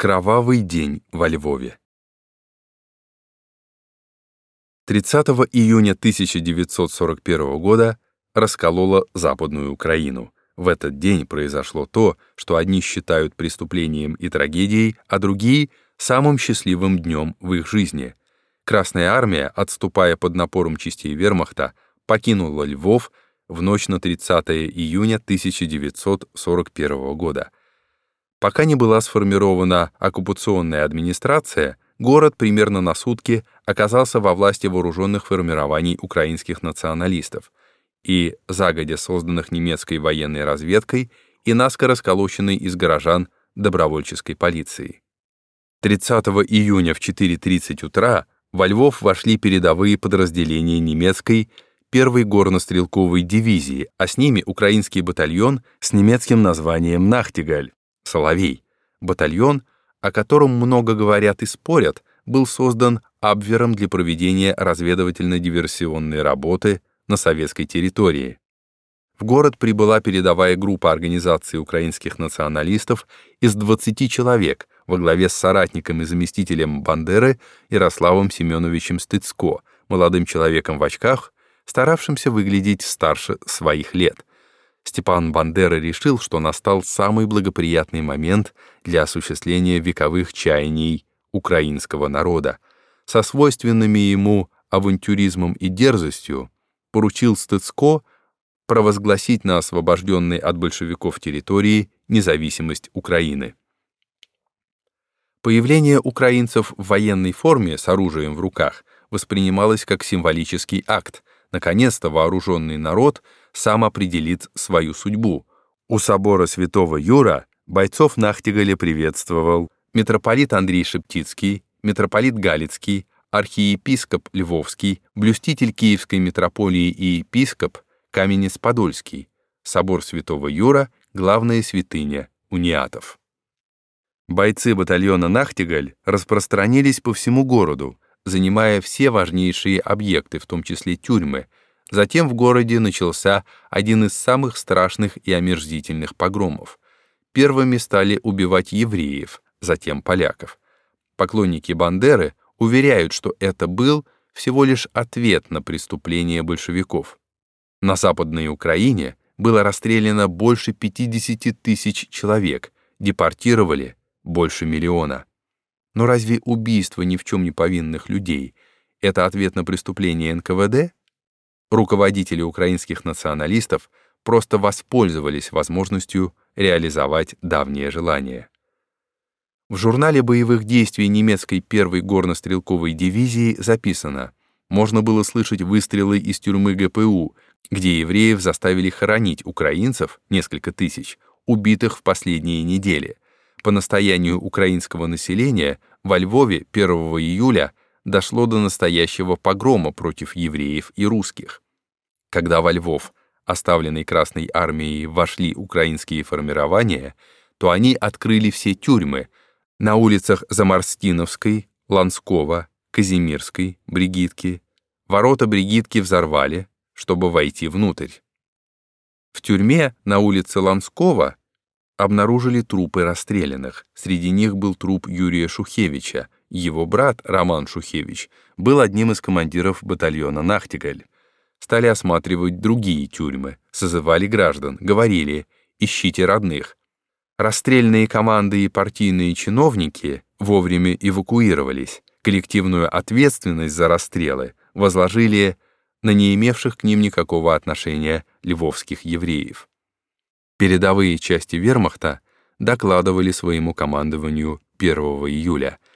Кровавый день во Львове. 30 июня 1941 года расколола Западную Украину. В этот день произошло то, что одни считают преступлением и трагедией, а другие — самым счастливым днем в их жизни. Красная армия, отступая под напором частей вермахта, покинула Львов в ночь на 30 июня 1941 года — Пока не была сформирована оккупационная администрация, город примерно на сутки оказался во власти вооруженных формирований украинских националистов и загодя созданных немецкой военной разведкой и наскоро сколоченной из горожан добровольческой полиции. 30 июня в 4.30 утра во Львов вошли передовые подразделения немецкой первой горнострелковой дивизии, а с ними украинский батальон с немецким названием «Нахтигаль». «Соловей». Батальон, о котором много говорят и спорят, был создан Абвером для проведения разведывательно-диверсионной работы на советской территории. В город прибыла передовая группа организации украинских националистов из 20 человек во главе с соратником и заместителем Бандеры Ярославом Семеновичем Стыцко, молодым человеком в очках, старавшимся выглядеть старше своих лет, Степан Бандера решил, что настал самый благоприятный момент для осуществления вековых чаяний украинского народа. Со свойственными ему авантюризмом и дерзостью поручил Стыцко провозгласить на освобожденной от большевиков территории независимость Украины. Появление украинцев в военной форме с оружием в руках воспринималось как символический акт. Наконец-то вооруженный народ — сам определит свою судьбу. У собора святого Юра бойцов Нахтигаля приветствовал митрополит Андрей Шептицкий, митрополит Галицкий, архиепископ Львовский, блюститель Киевской митрополии и епископ Каменец-Подольский, собор святого Юра, главная святыня униатов. Бойцы батальона «Нахтигаль» распространились по всему городу, занимая все важнейшие объекты, в том числе тюрьмы, Затем в городе начался один из самых страшных и омерзительных погромов. Первыми стали убивать евреев, затем поляков. Поклонники Бандеры уверяют, что это был всего лишь ответ на преступление большевиков. На Западной Украине было расстреляно больше 50 тысяч человек, депортировали больше миллиона. Но разве убийство ни в чем не повинных людей — это ответ на преступление НКВД? руководители украинских националистов просто воспользовались возможностью реализовать давнее желание. В журнале боевых действий немецкой первой горнострелковой дивизии записано «Можно было слышать выстрелы из тюрьмы ГПУ, где евреев заставили хоронить украинцев, несколько тысяч, убитых в последние недели. По настоянию украинского населения во Львове 1 июля дошло до настоящего погрома против евреев и русских. Когда во Львов, оставленный Красной армией, вошли украинские формирования, то они открыли все тюрьмы на улицах Замарстиновской, Ланского, Казимирской, Бригитки. Ворота Бригитки взорвали, чтобы войти внутрь. В тюрьме на улице Ланского обнаружили трупы расстрелянных. Среди них был труп Юрия Шухевича, его брат, Роман Шухевич, был одним из командиров батальона «Нахтигаль». Стали осматривать другие тюрьмы, созывали граждан, говорили «ищите родных». Расстрельные команды и партийные чиновники вовремя эвакуировались. Коллективную ответственность за расстрелы возложили на не имевших к ним никакого отношения львовских евреев. Передовые части вермахта докладывали своему командованию 1 июля —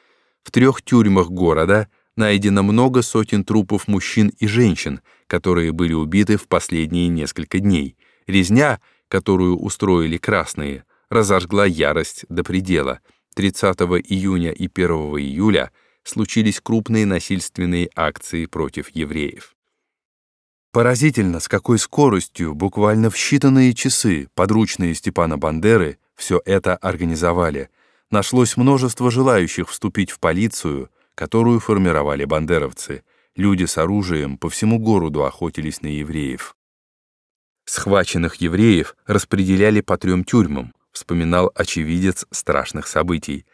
в трех тюрьмах города найдено много сотен трупов мужчин и женщин, которые были убиты в последние несколько дней. Резня, которую устроили красные, разожгла ярость до предела. 30 июня и 1 июля случились крупные насильственные акции против евреев. Поразительно, с какой скоростью, буквально в считанные часы, подручные Степана Бандеры все это организовали — нашлось множество желающих вступить в полицию, которую формировали бандеровцы. Люди с оружием по всему городу охотились на евреев. Схваченных евреев распределяли по трем тюрьмам, вспоминал очевидец страшных событий.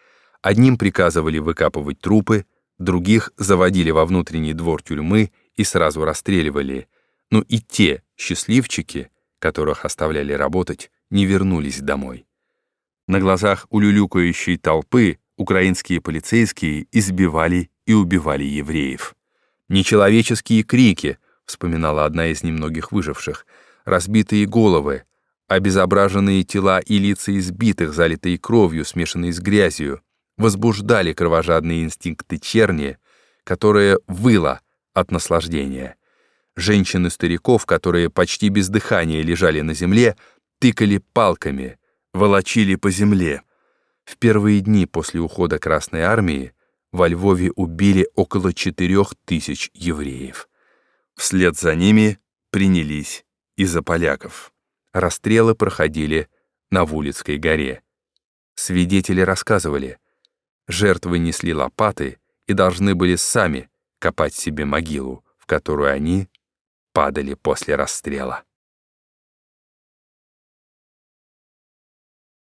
Одним приказывали выкапывать трупы, других заводили во внутренний двор тюрьмы и сразу расстреливали. Но и те счастливчики, которых оставляли работать, не вернулись домой. На глазах улюлюкающей толпы украинские полицейские избивали и убивали евреев. Нечеловеческие крики, вспоминала одна из немногих выживших, разбитые головы, обезображенные тела и лица избитых, залитые кровью, смешанные с грязью, возбуждали кровожадные инстинкты черни, которая выла от наслаждения. Женщин-стариков, которые почти без дыхания лежали на земле, тыкали палками, волочили по земле. В первые дни после ухода Красной Армии во Львове убили около четырех тысяч евреев. Вслед за ними принялись и за поляков. Расстрелы проходили на Вулицкой горе. Свидетели рассказывали, жертвы несли лопаты и должны были сами копать себе могилу, в которую они падали после расстрела.